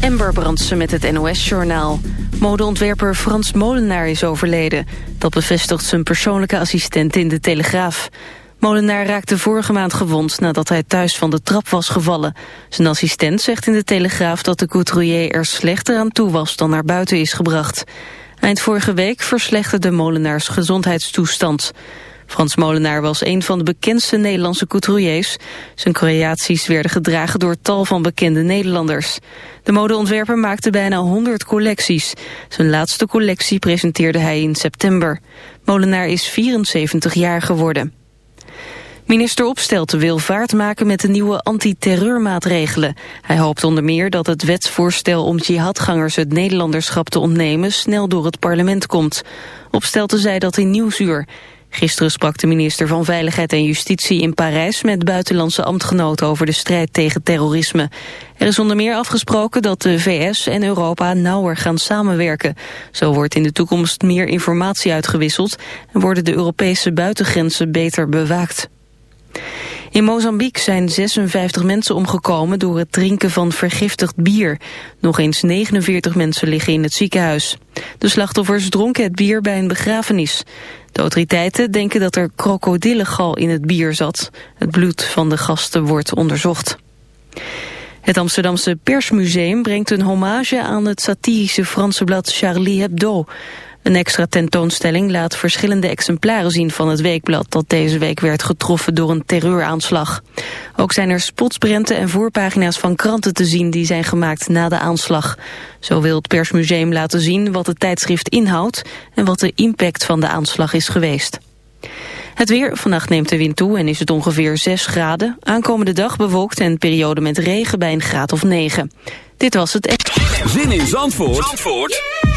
Ember Brandsen met het NOS-journaal. Modeontwerper Frans Molenaar is overleden. Dat bevestigt zijn persoonlijke assistent in de Telegraaf. Molenaar raakte vorige maand gewond nadat hij thuis van de trap was gevallen. Zijn assistent zegt in de Telegraaf dat de couturier er slechter aan toe was dan naar buiten is gebracht. Eind vorige week verslechterde Molenaars gezondheidstoestand. Frans Molenaar was een van de bekendste Nederlandse couturiers. Zijn creaties werden gedragen door tal van bekende Nederlanders. De modeontwerper maakte bijna 100 collecties. Zijn laatste collectie presenteerde hij in september. Molenaar is 74 jaar geworden. Minister Opstelten wil vaart maken met de nieuwe antiterreurmaatregelen. Hij hoopt onder meer dat het wetsvoorstel om jihadgangers het Nederlanderschap te ontnemen snel door het parlement komt. Opstelten zei dat in Nieuwsuur. Gisteren sprak de minister van Veiligheid en Justitie in Parijs met buitenlandse ambtgenoten over de strijd tegen terrorisme. Er is onder meer afgesproken dat de VS en Europa nauwer gaan samenwerken. Zo wordt in de toekomst meer informatie uitgewisseld en worden de Europese buitengrenzen beter bewaakt. In Mozambique zijn 56 mensen omgekomen door het drinken van vergiftigd bier. Nog eens 49 mensen liggen in het ziekenhuis. De slachtoffers dronken het bier bij een begrafenis. De autoriteiten denken dat er krokodillengal in het bier zat. Het bloed van de gasten wordt onderzocht. Het Amsterdamse Persmuseum brengt een hommage aan het satirische Franse blad Charlie Hebdo. Een extra tentoonstelling laat verschillende exemplaren zien van het weekblad dat deze week werd getroffen door een terreuraanslag. Ook zijn er spotsprenten en voorpagina's van kranten te zien die zijn gemaakt na de aanslag. Zo wil het persmuseum laten zien wat het tijdschrift inhoudt en wat de impact van de aanslag is geweest. Het weer, vannacht neemt de wind toe en is het ongeveer 6 graden. Aankomende dag bewolkt en periode met regen bij een graad of 9. Dit was het... Zin in Zandvoort, Zandvoort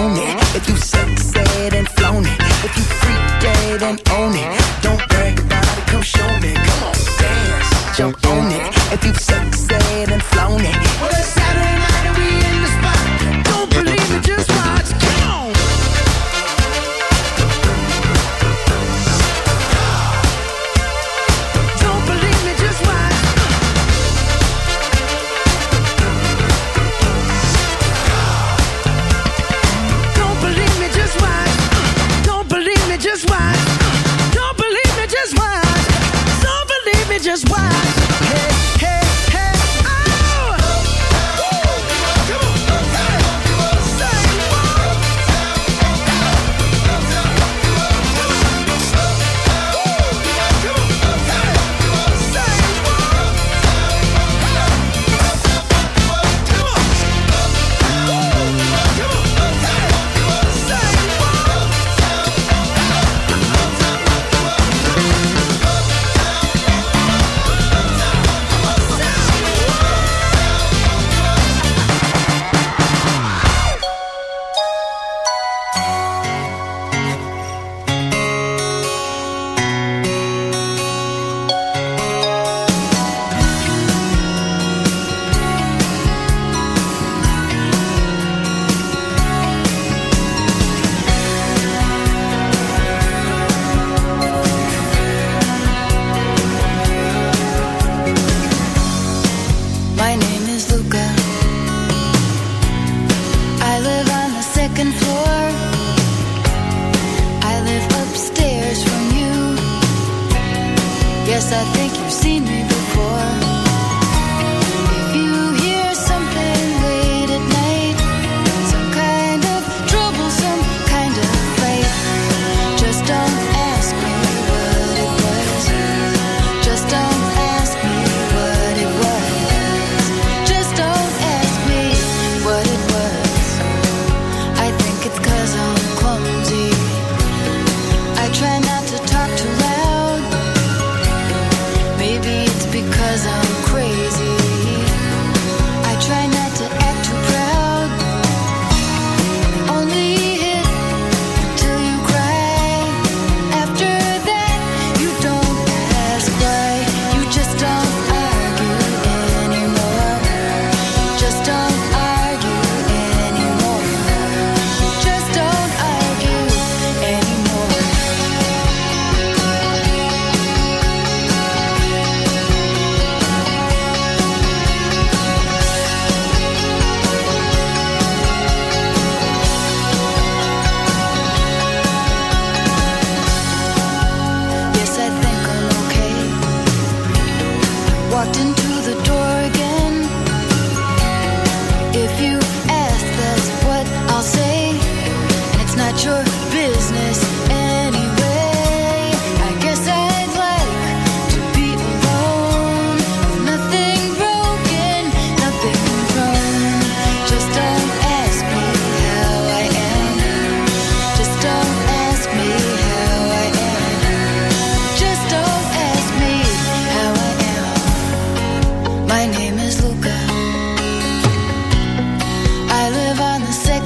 own it. If you suck, said and flown it. If you freak dead and own it. guess I think you've seen me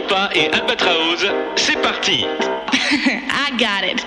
Chopin et Albatraoz, c'est parti. I got it.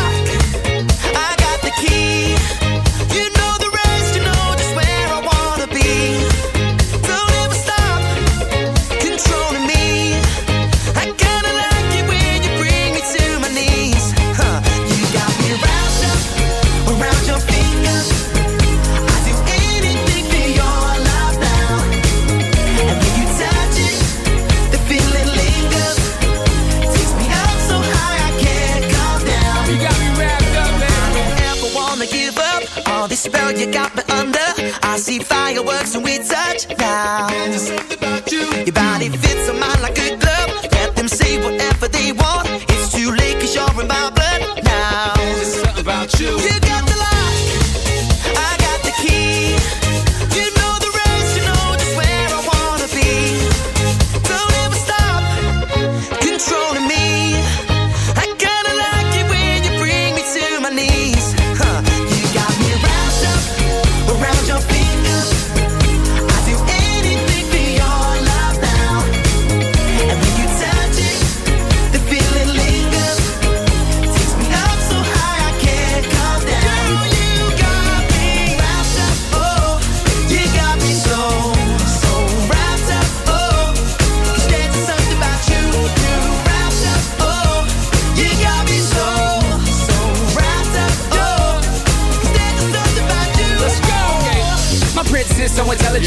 down. Your body fits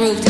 groove.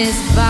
this vibe.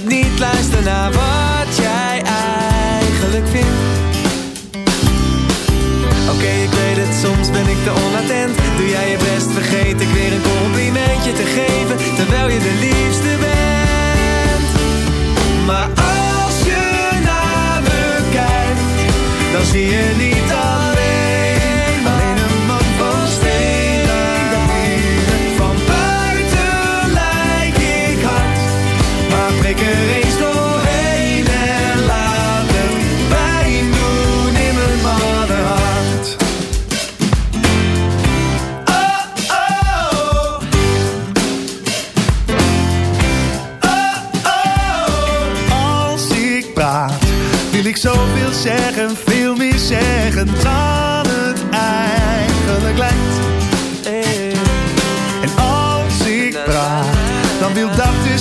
te geven, terwijl je de liefste bent. Maar als je naar me kijkt, dan zie je niet.